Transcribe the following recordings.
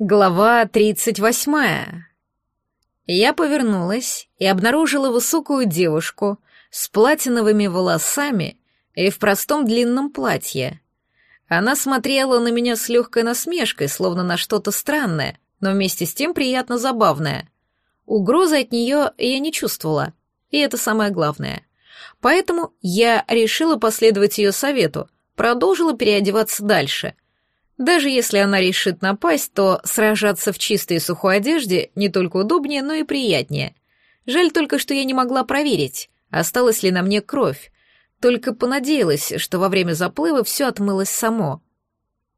Глава 38. Я повернулась и обнаружила высокую девушку с платиновыми волосами и в простом длинном платье. Она смотрела на меня с легкой насмешкой, словно на что-то странное, но вместе с тем приятно забавное. Угрозы от нее я не чувствовала, и это самое главное. Поэтому я решила последовать ее совету, продолжила переодеваться дальше — даже если она решит напасть, то сражаться в чистой и сухой одежде не только удобнее, но и приятнее. Жаль только, что я не могла проверить, осталась ли на мне кровь. Только понадеялась, что во время заплыва все отмылось само.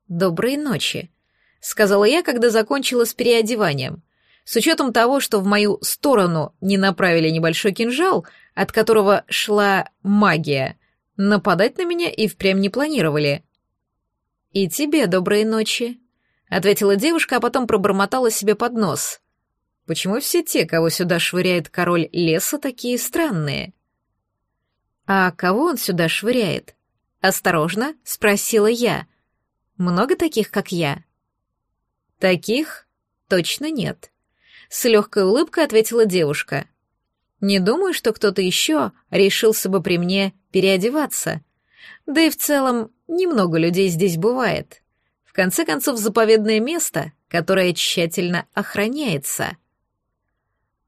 «Доброй ночи», — сказала я, когда закончила с переодеванием. С учетом того, что в мою сторону не направили небольшой кинжал, от которого шла магия, нападать на меня и впрямь не планировали — «И тебе доброй ночи», — ответила девушка, а потом пробормотала себе под нос. «Почему все те, кого сюда швыряет король леса, такие странные?» «А кого он сюда швыряет?» «Осторожно», — спросила я. «Много таких, как я?» «Таких точно нет», — с легкой улыбкой ответила девушка. «Не думаю, что кто-то еще решился бы при мне переодеваться. Да и в целом немного людей здесь бывает. В конце концов, заповедное место, которое тщательно охраняется.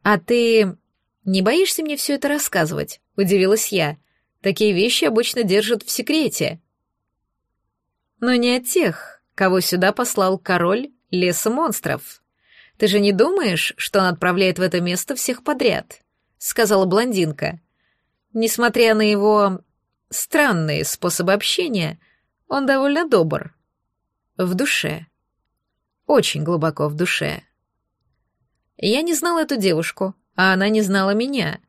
«А ты не боишься мне все это рассказывать?» — удивилась я. «Такие вещи обычно держат в секрете». «Но не от тех, кого сюда послал король леса монстров. Ты же не думаешь, что он отправляет в это место всех подряд?» — сказала блондинка. «Несмотря на его странный способ общения, он довольно добр. В душе. Очень глубоко в душе. Я не знала эту девушку, а она не знала меня.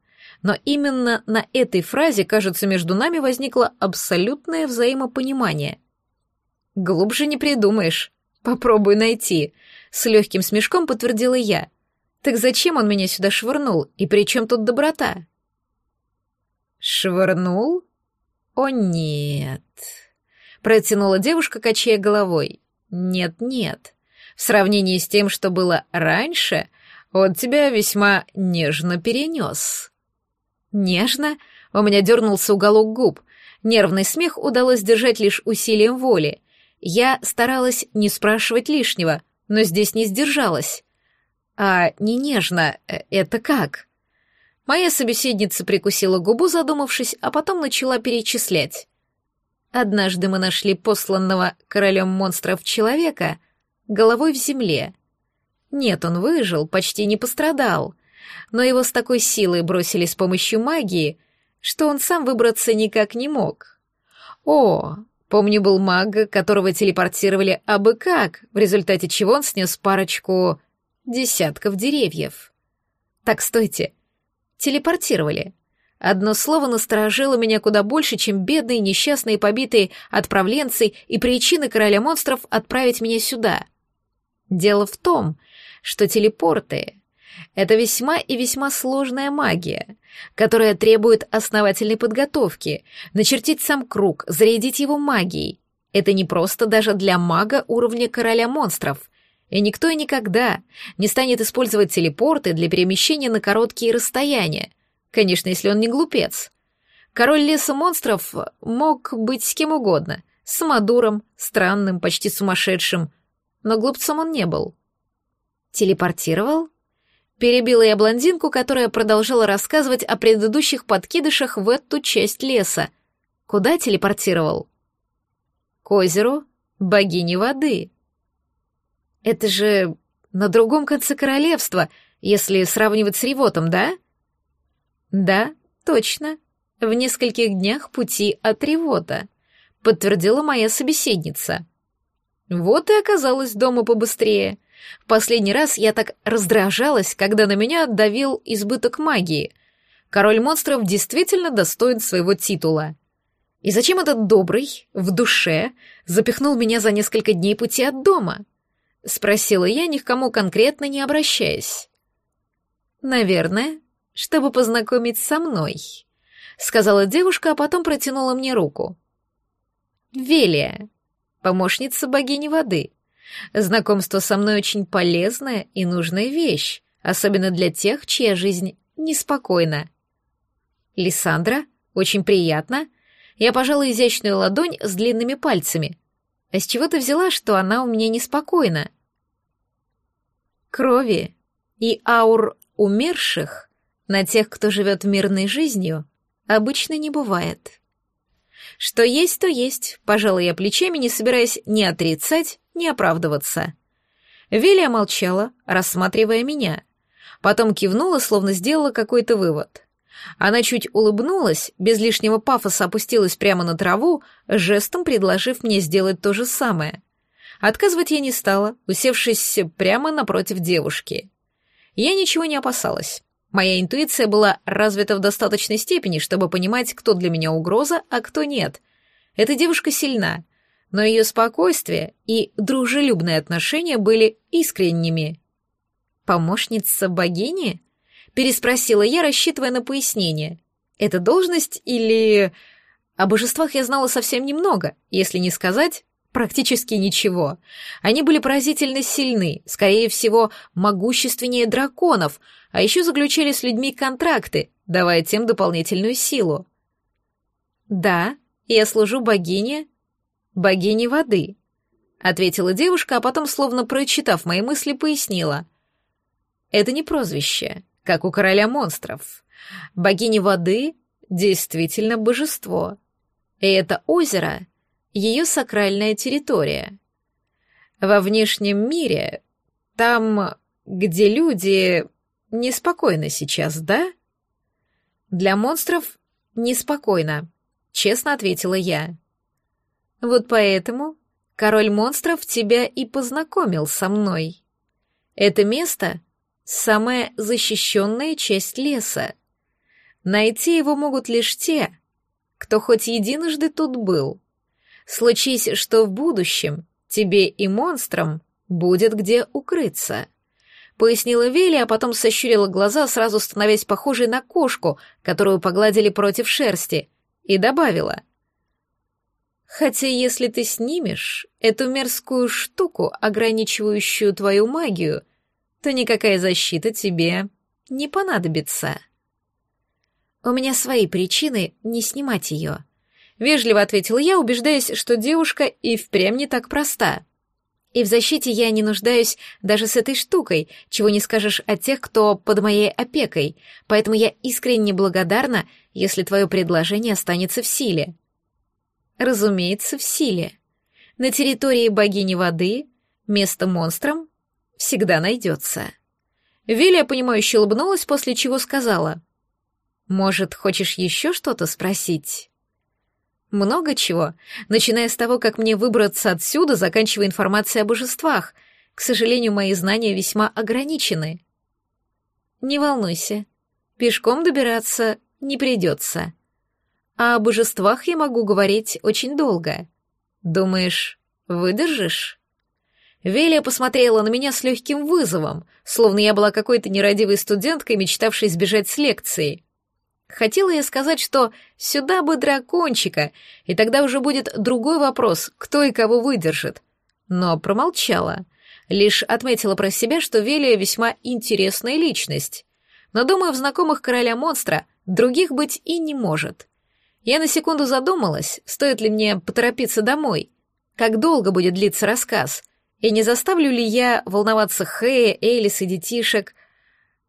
Но именно на этой фразе, кажется, между нами возникло абсолютное взаимопонимание. «Глубже не придумаешь. Попробуй найти», — с легким смешком подтвердила я. «Так зачем он меня сюда швырнул? И при чем тут доброта?» «Швырнул?» «О, нет!» — протянула девушка, качая головой. «Нет-нет. В сравнении с тем, что было раньше, он тебя весьма нежно перенес». «Нежно?» — у меня дернулся уголок губ. Нервный смех удалось держать лишь усилием воли. Я старалась не спрашивать лишнего, но здесь не сдержалась. «А не нежно э, — это как?» Моя собеседница прикусила губу, задумавшись, а потом начала перечислять. Однажды мы нашли посланного королем монстров человека головой в земле. Нет, он выжил, почти не пострадал, но его с такой силой бросили с помощью магии, что он сам выбраться никак не мог. О, помню, был маг, которого телепортировали абы как, в результате чего он снес парочку десятков деревьев. Так, стойте, — телепортировали. Одно слово насторожило меня куда больше, чем бедные, несчастные, побитые отправленцы и причины короля монстров отправить меня сюда. Дело в том, что телепорты — это весьма и весьма сложная магия, которая требует основательной подготовки, начертить сам круг, зарядить его магией. Это не просто даже для мага уровня короля монстров, и никто и никогда не станет использовать телепорты для перемещения на короткие расстояния. Конечно, если он не глупец. Король леса монстров мог быть с кем угодно, с Мадуром, странным, почти сумасшедшим, но глупцом он не был. Телепортировал? Перебила я блондинку, которая продолжала рассказывать о предыдущих подкидышах в эту часть леса. Куда телепортировал? К озеру богини воды. «Это же на другом конце королевства, если сравнивать с Ревотом, да?» «Да, точно. В нескольких днях пути от Ревота», — подтвердила моя собеседница. Вот и оказалась дома побыстрее. В последний раз я так раздражалась, когда на меня давил избыток магии. Король монстров действительно достоин своего титула. И зачем этот добрый, в душе, запихнул меня за несколько дней пути от дома?» — спросила я, ни к кому конкретно не обращаясь. «Наверное, чтобы познакомить со мной», — сказала девушка, а потом протянула мне руку. «Велия, помощница богини воды. Знакомство со мной очень полезная и нужная вещь, особенно для тех, чья жизнь неспокойна». «Лиссандра, очень приятно», — я пожала изящную ладонь с длинными пальцами. А с чего ты взяла, что она у меня неспокойна? Крови и аур умерших на тех, кто живет мирной жизнью, обычно не бывает. Что есть, то есть, пожалуй, я плечами, не собираясь ни отрицать, ни оправдываться. Велия молчала, рассматривая меня. Потом кивнула, словно сделала какой-то вывод. Она чуть улыбнулась, без лишнего пафоса опустилась прямо на траву, жестом предложив мне сделать то же самое. Отказывать я не стала, усевшись прямо напротив девушки. Я ничего не опасалась. Моя интуиция была развита в достаточной степени, чтобы понимать, кто для меня угроза, а кто нет. Эта девушка сильна, но ее спокойствие и дружелюбные отношения были искренними. «Помощница богини?» Переспросила я, рассчитывая на пояснение. Это должность или... О божествах я знала совсем немного, если не сказать практически ничего. Они были поразительно сильны, скорее всего, могущественнее драконов, а еще заключали с людьми контракты, давая тем дополнительную силу. «Да, я служу богине... богине воды», — ответила девушка, а потом, словно прочитав мои мысли, пояснила. «Это не прозвище как у короля монстров. Богиня воды действительно божество. И это озеро — ее сакральная территория. Во внешнем мире, там, где люди... Неспокойно сейчас, да? Для монстров неспокойно, честно ответила я. Вот поэтому король монстров тебя и познакомил со мной. Это место Самая защищенная часть леса. Найти его могут лишь те, кто хоть единожды тут был. Случись, что в будущем тебе и монстрам будет где укрыться. Пояснила Вели, а потом сощурила глаза, сразу становясь похожей на кошку, которую погладили против шерсти, и добавила. «Хотя если ты снимешь эту мерзкую штуку, ограничивающую твою магию, — то никакая защита тебе не понадобится. У меня свои причины не снимать ее. Вежливо ответил я, убеждаясь, что девушка и впрямь не так проста. И в защите я не нуждаюсь даже с этой штукой, чего не скажешь о тех, кто под моей опекой, поэтому я искренне благодарна, если твое предложение останется в силе. Разумеется, в силе. На территории богини воды место монстрам всегда найдется. Вилия, понимающе улыбнулась, после чего сказала. «Может, хочешь еще что-то спросить?» Много чего, начиная с того, как мне выбраться отсюда, заканчивая информацией о божествах. К сожалению, мои знания весьма ограничены. Не волнуйся, пешком добираться не придется. А о божествах я могу говорить очень долго. Думаешь, выдержишь? Велия посмотрела на меня с легким вызовом, словно я была какой-то нерадивой студенткой, мечтавшей сбежать с лекции. Хотела я сказать, что сюда бы дракончика, и тогда уже будет другой вопрос, кто и кого выдержит. Но промолчала. Лишь отметила про себя, что Велия весьма интересная личность. Но, думаю, в знакомых короля монстра других быть и не может. Я на секунду задумалась, стоит ли мне поторопиться домой. Как долго будет длиться рассказ — и не заставлю ли я волноваться Хэя, Элис и детишек?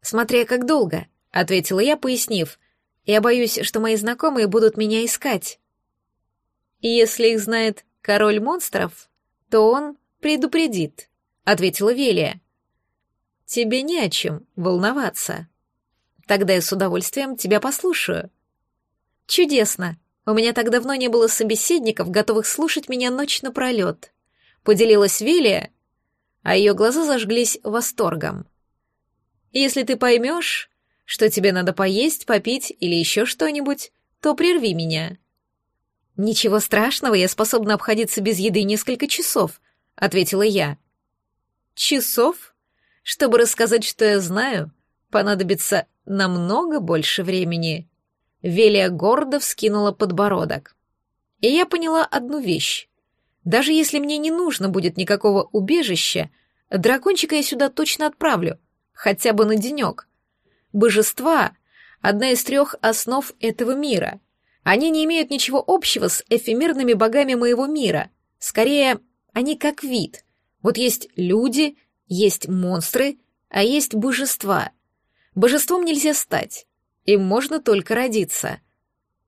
Смотря как долго, — ответила я, пояснив. Я боюсь, что мои знакомые будут меня искать. И если их знает король монстров, то он предупредит, — ответила Велия. Тебе не о чем волноваться. Тогда я с удовольствием тебя послушаю. Чудесно. У меня так давно не было собеседников, готовых слушать меня ночь напролет. — поделилась Вилия, а ее глаза зажглись восторгом. «Если ты поймешь, что тебе надо поесть, попить или еще что-нибудь, то прерви меня». «Ничего страшного, я способна обходиться без еды несколько часов», — ответила я. «Часов? Чтобы рассказать, что я знаю, понадобится намного больше времени». Велия гордо вскинула подбородок. И я поняла одну вещь. Даже если мне не нужно будет никакого убежища, дракончика я сюда точно отправлю, хотя бы на денек. Божества — одна из трех основ этого мира. Они не имеют ничего общего с эфемерными богами моего мира. Скорее, они как вид. Вот есть люди, есть монстры, а есть божества. Божеством нельзя стать, им можно только родиться.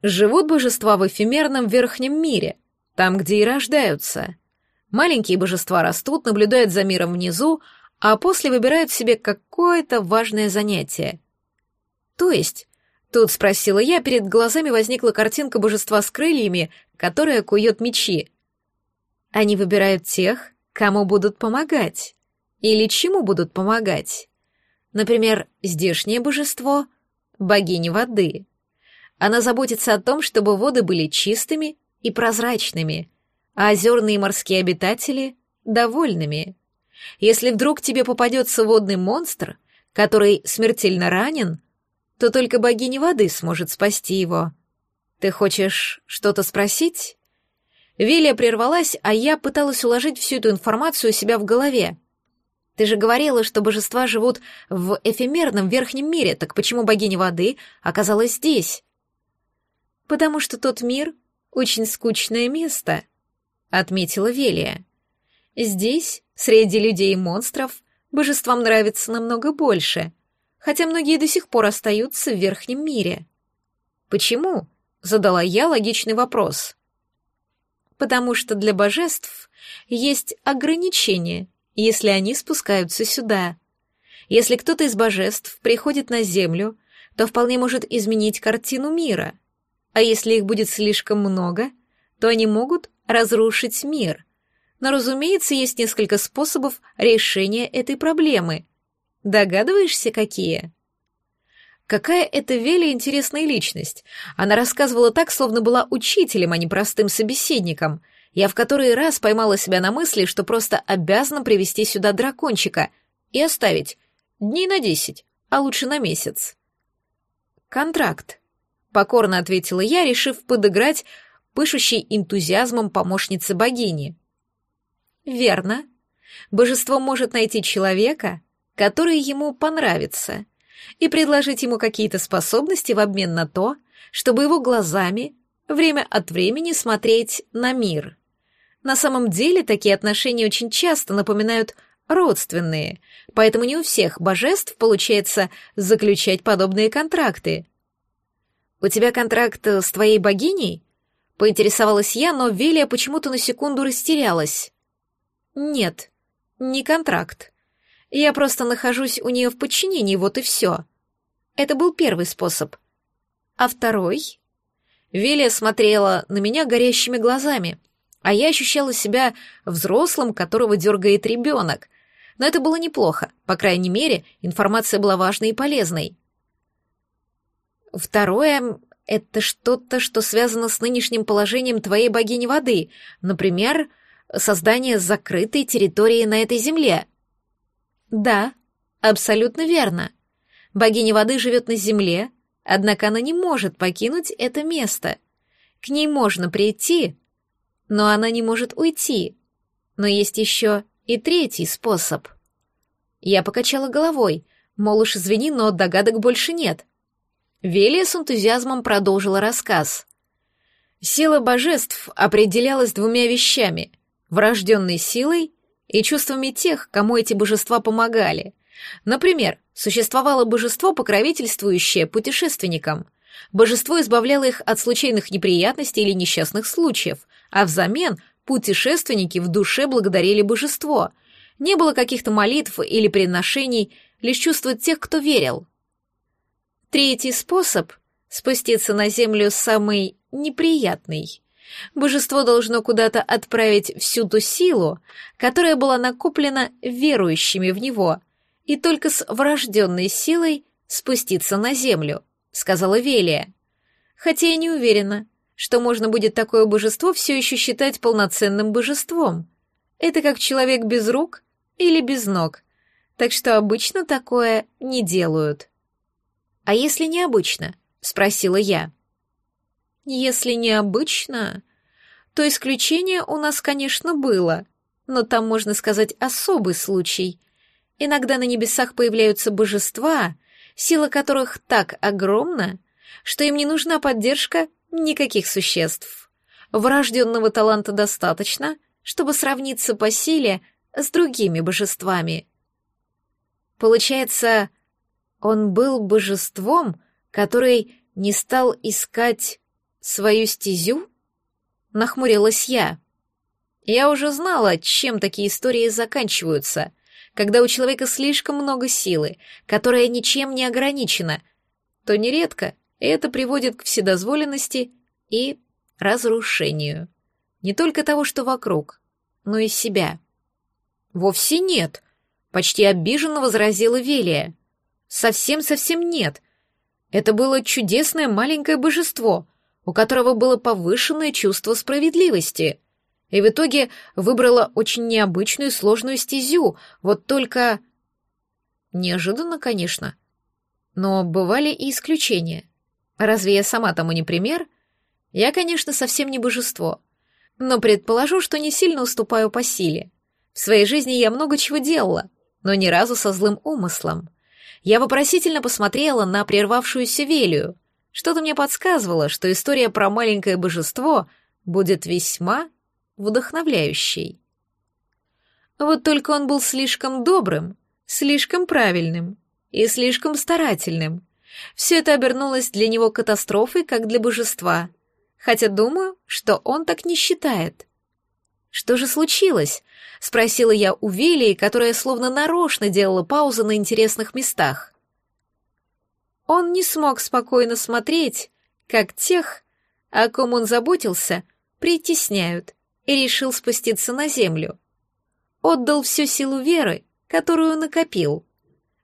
Живут божества в эфемерном верхнем мире — там, где и рождаются. Маленькие божества растут, наблюдают за миром внизу, а после выбирают себе какое-то важное занятие. То есть, тут спросила я, перед глазами возникла картинка божества с крыльями, которая кует мечи. Они выбирают тех, кому будут помогать или чему будут помогать. Например, здешнее божество — богиня воды. Она заботится о том, чтобы воды были чистыми и прозрачными, а озерные и морские обитатели — довольными. Если вдруг тебе попадется водный монстр, который смертельно ранен, то только богиня воды сможет спасти его. Ты хочешь что-то спросить? Вилия прервалась, а я пыталась уложить всю эту информацию у себя в голове. Ты же говорила, что божества живут в эфемерном верхнем мире, так почему богиня воды оказалась здесь? Потому что тот мир очень скучное место», — отметила Велия. «Здесь, среди людей и монстров, божествам нравится намного больше, хотя многие до сих пор остаются в верхнем мире». «Почему?» — задала я логичный вопрос. «Потому что для божеств есть ограничения, если они спускаются сюда. Если кто-то из божеств приходит на Землю, то вполне может изменить картину мира», а если их будет слишком много, то они могут разрушить мир. Но, разумеется, есть несколько способов решения этой проблемы. Догадываешься, какие? Какая это Веля интересная личность. Она рассказывала так, словно была учителем, а не простым собеседником. Я в который раз поймала себя на мысли, что просто обязана привести сюда дракончика и оставить. Дней на десять, а лучше на месяц. Контракт покорно ответила я, решив подыграть пышущей энтузиазмом помощнице богини. «Верно. Божество может найти человека, который ему понравится, и предложить ему какие-то способности в обмен на то, чтобы его глазами время от времени смотреть на мир. На самом деле такие отношения очень часто напоминают родственные, поэтому не у всех божеств получается заключать подобные контракты. «У тебя контракт э, с твоей богиней?» — поинтересовалась я, но Велия почему-то на секунду растерялась. «Нет, не контракт. Я просто нахожусь у нее в подчинении, вот и все. Это был первый способ. А второй?» Велия смотрела на меня горящими глазами, а я ощущала себя взрослым, которого дергает ребенок. Но это было неплохо, по крайней мере, информация была важной и полезной. Второе — это что-то, что связано с нынешним положением твоей богини воды, например, создание закрытой территории на этой земле. Да, абсолютно верно. Богиня воды живет на земле, однако она не может покинуть это место. К ней можно прийти, но она не может уйти. Но есть еще и третий способ. Я покачала головой, мол, уж извини, но догадок больше нет — Велия с энтузиазмом продолжила рассказ. Сила божеств определялась двумя вещами — врожденной силой и чувствами тех, кому эти божества помогали. Например, существовало божество, покровительствующее путешественникам. Божество избавляло их от случайных неприятностей или несчастных случаев, а взамен путешественники в душе благодарили божество. Не было каких-то молитв или приношений, лишь чувства тех, кто верил — Третий способ — спуститься на землю самый неприятный. Божество должно куда-то отправить всю ту силу, которая была накоплена верующими в него, и только с врожденной силой спуститься на землю, сказала Велия. Хотя я не уверена, что можно будет такое божество все еще считать полноценным божеством. Это как человек без рук или без ног, так что обычно такое не делают. «А если необычно?» — спросила я. «Если необычно, то исключение у нас, конечно, было, но там, можно сказать, особый случай. Иногда на небесах появляются божества, сила которых так огромна, что им не нужна поддержка никаких существ. Врожденного таланта достаточно, чтобы сравниться по силе с другими божествами. Получается, он был божеством, который не стал искать свою стезю? Нахмурилась я. Я уже знала, чем такие истории заканчиваются, когда у человека слишком много силы, которая ничем не ограничена, то нередко это приводит к вседозволенности и разрушению. Не только того, что вокруг, но и себя. «Вовсе нет», — почти обиженно возразила Велия совсем-совсем нет. Это было чудесное маленькое божество, у которого было повышенное чувство справедливости. И в итоге выбрала очень необычную и сложную стезю, вот только... Неожиданно, конечно. Но бывали и исключения. Разве я сама тому не пример? Я, конечно, совсем не божество, но предположу, что не сильно уступаю по силе. В своей жизни я много чего делала, но ни разу со злым умыслом. Я вопросительно посмотрела на прервавшуюся Велию. Что-то мне подсказывало, что история про маленькое божество будет весьма вдохновляющей. Вот только он был слишком добрым, слишком правильным и слишком старательным. Все это обернулось для него катастрофой, как для божества. Хотя думаю, что он так не считает. «Что же случилось?» — спросила я у Вилли, которая словно нарочно делала паузы на интересных местах. Он не смог спокойно смотреть, как тех, о ком он заботился, притесняют, и решил спуститься на землю. Отдал всю силу веры, которую накопил.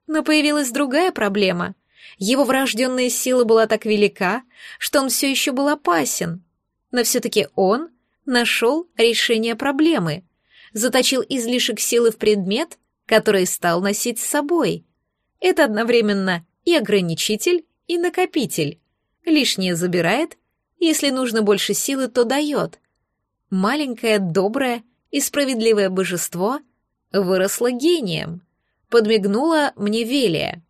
Но появилась другая проблема. Его врожденная сила была так велика, что он все еще был опасен. Но все-таки он нашел решение проблемы, заточил излишек силы в предмет, который стал носить с собой. Это одновременно и ограничитель, и накопитель. Лишнее забирает, если нужно больше силы, то дает. Маленькое, доброе и справедливое божество выросло гением. Подмигнула мне Велия.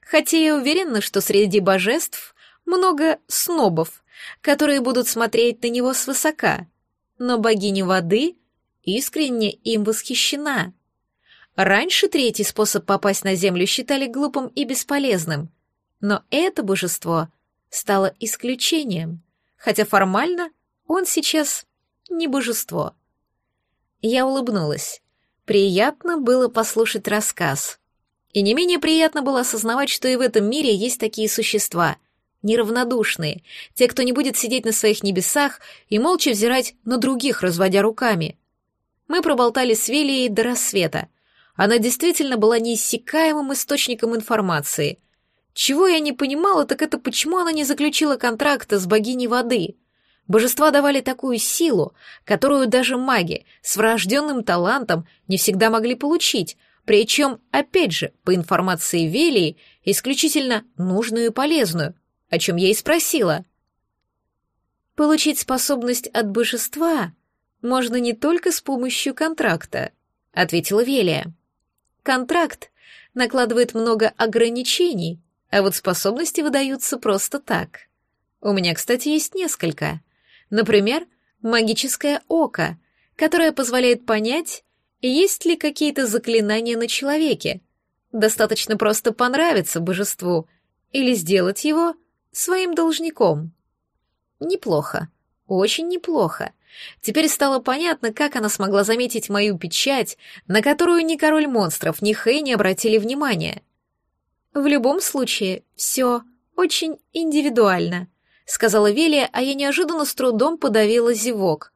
Хотя я уверена, что среди божеств много снобов, которые будут смотреть на него свысока но богиня воды искренне им восхищена. Раньше третий способ попасть на землю считали глупым и бесполезным, но это божество стало исключением, хотя формально он сейчас не божество. Я улыбнулась. Приятно было послушать рассказ. И не менее приятно было осознавать, что и в этом мире есть такие существа — неравнодушные, те, кто не будет сидеть на своих небесах и молча взирать на других, разводя руками. Мы проболтали с Велией до рассвета. Она действительно была неиссякаемым источником информации. Чего я не понимала, так это почему она не заключила контракта с богиней воды. Божества давали такую силу, которую даже маги с врожденным талантом не всегда могли получить, причем, опять же, по информации Велии, исключительно нужную и полезную, о чем я и спросила. Получить способность от божества можно не только с помощью контракта, ответила Велия. Контракт накладывает много ограничений, а вот способности выдаются просто так. У меня, кстати, есть несколько. Например, магическое око, которое позволяет понять, есть ли какие-то заклинания на человеке. Достаточно просто понравиться божеству или сделать его своим должником. Неплохо, очень неплохо. Теперь стало понятно, как она смогла заметить мою печать, на которую ни король монстров, ни Хэй не обратили внимания. В любом случае, все очень индивидуально, сказала Велия, а я неожиданно с трудом подавила зевок.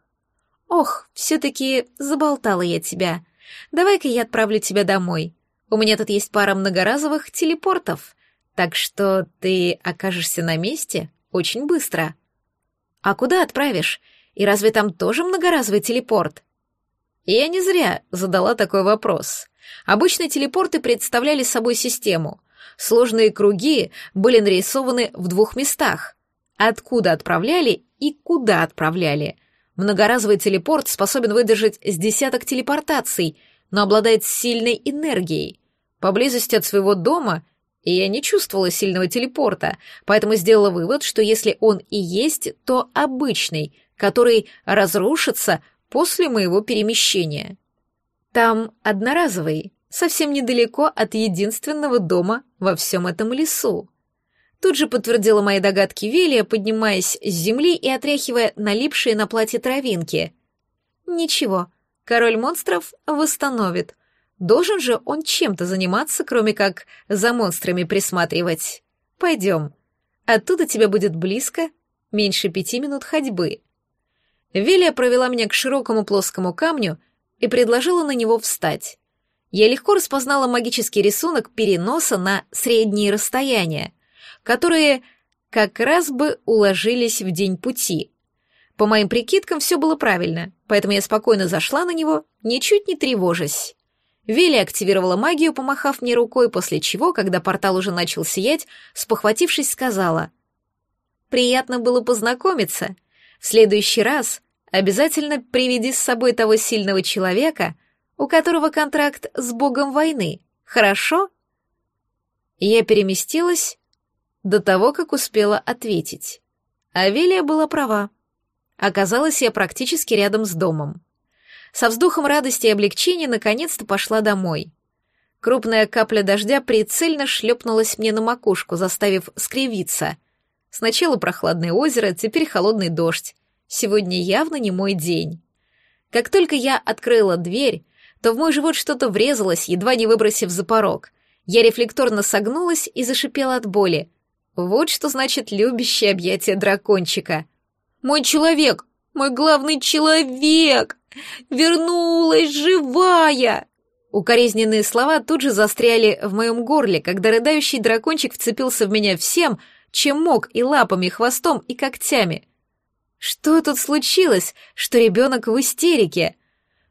Ох, все-таки заболтала я тебя. Давай-ка я отправлю тебя домой. У меня тут есть пара многоразовых телепортов так что ты окажешься на месте очень быстро. А куда отправишь? И разве там тоже многоразовый телепорт? И я не зря задала такой вопрос. Обычно телепорты представляли собой систему. Сложные круги были нарисованы в двух местах. Откуда отправляли и куда отправляли. Многоразовый телепорт способен выдержать с десяток телепортаций, но обладает сильной энергией. Поблизости от своего дома – и я не чувствовала сильного телепорта, поэтому сделала вывод, что если он и есть, то обычный, который разрушится после моего перемещения. Там одноразовый, совсем недалеко от единственного дома во всем этом лесу. Тут же подтвердила мои догадки Велия, поднимаясь с земли и отряхивая налипшие на платье травинки. «Ничего, король монстров восстановит», Должен же он чем-то заниматься, кроме как за монстрами присматривать. Пойдем. Оттуда тебя будет близко, меньше пяти минут ходьбы. Велия провела меня к широкому плоскому камню и предложила на него встать. Я легко распознала магический рисунок переноса на средние расстояния, которые как раз бы уложились в день пути. По моим прикидкам, все было правильно, поэтому я спокойно зашла на него, ничуть не тревожась. Вилли активировала магию, помахав мне рукой, после чего, когда портал уже начал сиять, спохватившись, сказала. «Приятно было познакомиться. В следующий раз обязательно приведи с собой того сильного человека, у которого контракт с богом войны, хорошо?» Я переместилась до того, как успела ответить. а Авелия была права. Оказалось, я практически рядом с домом. Со вздохом радости и облегчения наконец-то пошла домой. Крупная капля дождя прицельно шлепнулась мне на макушку, заставив скривиться. Сначала прохладное озеро, теперь холодный дождь. Сегодня явно не мой день. Как только я открыла дверь, то в мой живот что-то врезалось, едва не выбросив за порог. Я рефлекторно согнулась и зашипела от боли. Вот что значит любящее объятие дракончика. «Мой человек! мой главный человек! Вернулась живая!» Укоризненные слова тут же застряли в моем горле, когда рыдающий дракончик вцепился в меня всем, чем мог, и лапами, и хвостом, и когтями. Что тут случилось, что ребенок в истерике?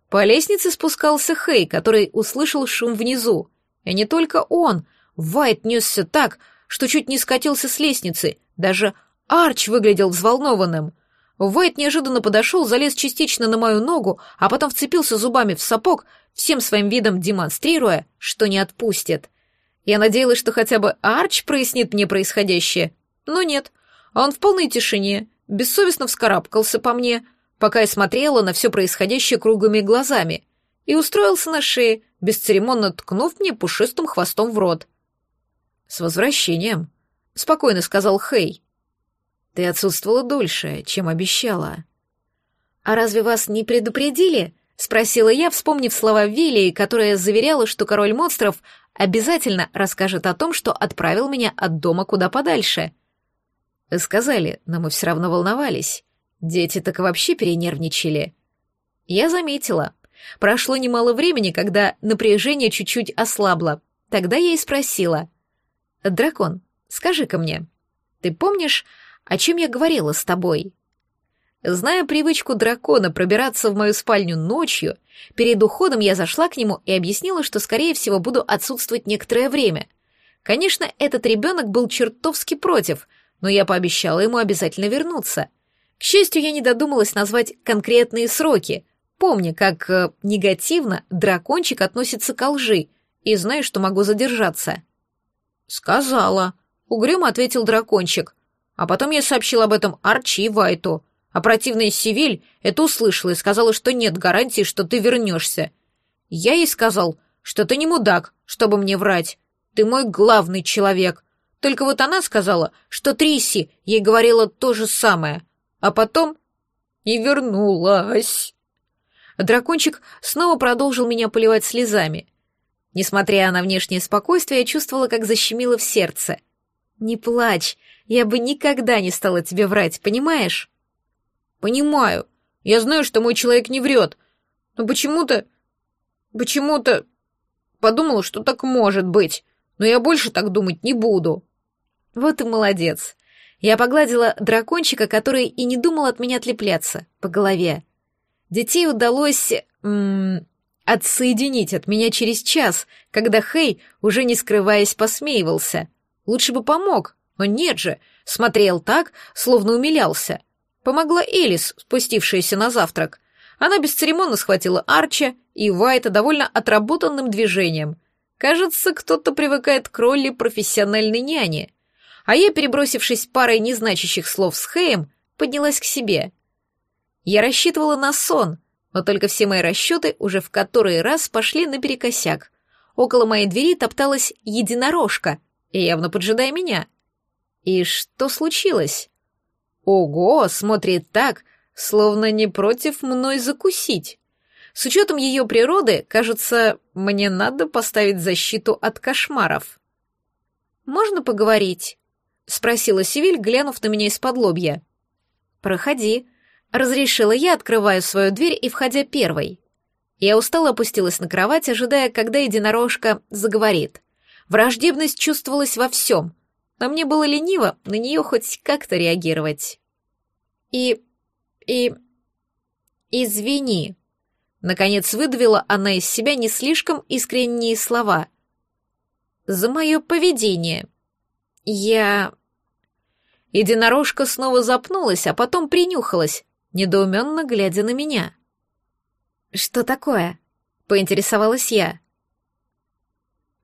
По лестнице спускался Хей, который услышал шум внизу. И не только он. Вайт несся так, что чуть не скатился с лестницы. Даже Арч выглядел взволнованным — Вейт неожиданно подошел, залез частично на мою ногу, а потом вцепился зубами в сапог, всем своим видом демонстрируя, что не отпустит. Я надеялась, что хотя бы Арч прояснит мне происходящее, но нет. А он в полной тишине, бессовестно вскарабкался по мне, пока я смотрела на все происходящее круглыми глазами, и устроился на шее, бесцеремонно ткнув мне пушистым хвостом в рот. «С возвращением», — спокойно сказал Хей. Ты отсутствовала дольше, чем обещала». «А разве вас не предупредили?» — спросила я, вспомнив слова Велии, которая заверяла, что король монстров обязательно расскажет о том, что отправил меня от дома куда подальше. Сказали, но мы все равно волновались. Дети так вообще перенервничали. Я заметила. Прошло немало времени, когда напряжение чуть-чуть ослабло. Тогда я и спросила. «Дракон, скажи-ка мне, ты помнишь, о чем я говорила с тобой? Зная привычку дракона пробираться в мою спальню ночью, перед уходом я зашла к нему и объяснила, что, скорее всего, буду отсутствовать некоторое время. Конечно, этот ребенок был чертовски против, но я пообещала ему обязательно вернуться. К счастью, я не додумалась назвать конкретные сроки. Помни, как э, негативно дракончик относится к лжи, и знаю, что могу задержаться. «Сказала», — угрюмо ответил дракончик. А потом я сообщил об этом Арчи и Вайту. А противная Сивиль это услышала и сказала, что нет гарантии, что ты вернешься. Я ей сказал, что ты не мудак, чтобы мне врать. Ты мой главный человек. Только вот она сказала, что Триси ей говорила то же самое. А потом... И вернулась. Дракончик снова продолжил меня поливать слезами. Несмотря на внешнее спокойствие, я чувствовала, как защемило в сердце. «Не плачь, я бы никогда не стала тебе врать, понимаешь?» «Понимаю. Я знаю, что мой человек не врет. Но почему-то... Почему-то... Подумала, что так может быть. Но я больше так думать не буду». «Вот и молодец. Я погладила дракончика, который и не думал от меня отлепляться, по голове. Детей удалось... отсоединить от меня через час, когда Хей, уже не скрываясь, посмеивался — Лучше бы помог, но нет же, смотрел так, словно умилялся. Помогла Элис, спустившаяся на завтрак. Она бесцеремонно схватила Арча и Вайта довольно отработанным движением. Кажется, кто-то привыкает к роли профессиональной няни. А я, перебросившись парой незначащих слов с Хэем, поднялась к себе. Я рассчитывала на сон, но только все мои расчеты уже в который раз пошли наперекосяк. Около моей двери топталась единорожка, явно поджидая меня. И что случилось? Ого, смотрит так, словно не против мной закусить. С учетом ее природы, кажется, мне надо поставить защиту от кошмаров. «Можно поговорить?» — спросила Севиль глянув на меня из-под лобья. «Проходи», — разрешила я, открывая свою дверь и входя первой. Я устало опустилась на кровать, ожидая, когда единорожка заговорит. Враждебность чувствовалась во всем, но мне было лениво на нее хоть как-то реагировать. И... и... «Извини», Наконец выдавила она из себя не слишком искренние слова. «За мое поведение. Я...» Единорожка снова запнулась, а потом принюхалась, недоуменно глядя на меня. «Что такое?» — поинтересовалась я.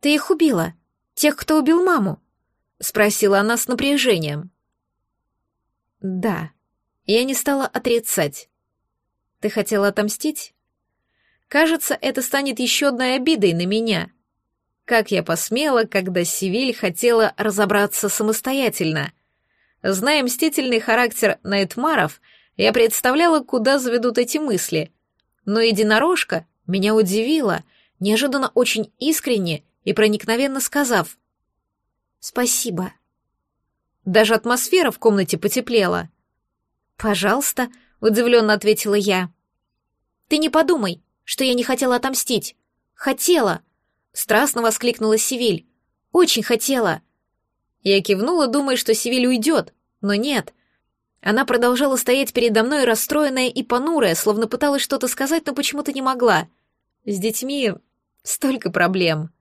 Ты их убила? Тех, кто убил маму?» — спросила она с напряжением. «Да. Я не стала отрицать. Ты хотела отомстить? Кажется, это станет еще одной обидой на меня. Как я посмела, когда Сивиль хотела разобраться самостоятельно. Зная мстительный характер Найтмаров, я представляла, куда заведут эти мысли. Но единорожка меня удивила, неожиданно очень искренне и проникновенно сказав «Спасибо». Даже атмосфера в комнате потеплела. «Пожалуйста», — удивленно ответила я. «Ты не подумай, что я не хотела отомстить. Хотела!» — страстно воскликнула Сивиль. «Очень хотела!» Я кивнула, думая, что Сивиль уйдет, но нет. Она продолжала стоять передо мной, расстроенная и понурая, словно пыталась что-то сказать, но почему-то не могла. «С детьми столько проблем!»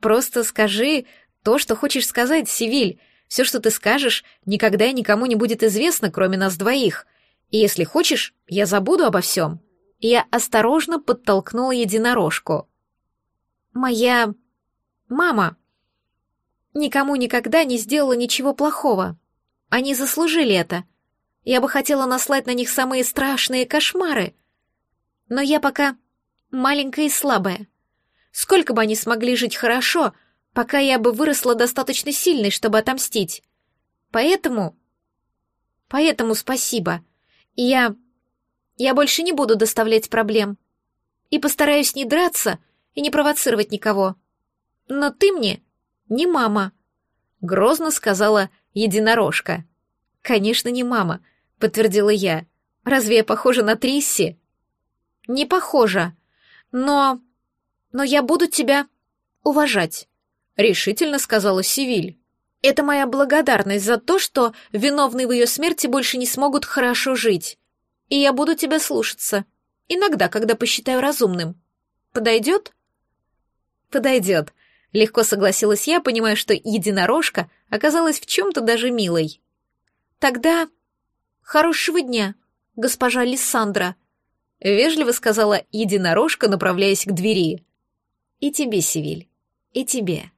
Просто скажи то, что хочешь сказать, Сивиль. Все, что ты скажешь, никогда и никому не будет известно, кроме нас двоих. И если хочешь, я забуду обо всем». Я осторожно подтолкнула единорожку. «Моя... мама...» «Никому никогда не сделала ничего плохого. Они заслужили это. Я бы хотела наслать на них самые страшные кошмары. Но я пока маленькая и слабая. Сколько бы они смогли жить хорошо, пока я бы выросла достаточно сильной, чтобы отомстить. Поэтому... Поэтому спасибо. я... Я больше не буду доставлять проблем. И постараюсь не драться и не провоцировать никого. Но ты мне не мама. Грозно сказала единорожка. Конечно, не мама, подтвердила я. Разве я похожа на Трисси? Не похожа. Но но я буду тебя уважать», — решительно сказала Сивиль. «Это моя благодарность за то, что виновные в ее смерти больше не смогут хорошо жить. И я буду тебя слушаться, иногда, когда посчитаю разумным. Подойдет?» «Подойдет», — легко согласилась я, понимая, что единорожка оказалась в чем-то даже милой. «Тогда хорошего дня, госпожа Лиссандра», — вежливо сказала единорожка, направляясь к двери.«И тебе, Сивиль, и тебе».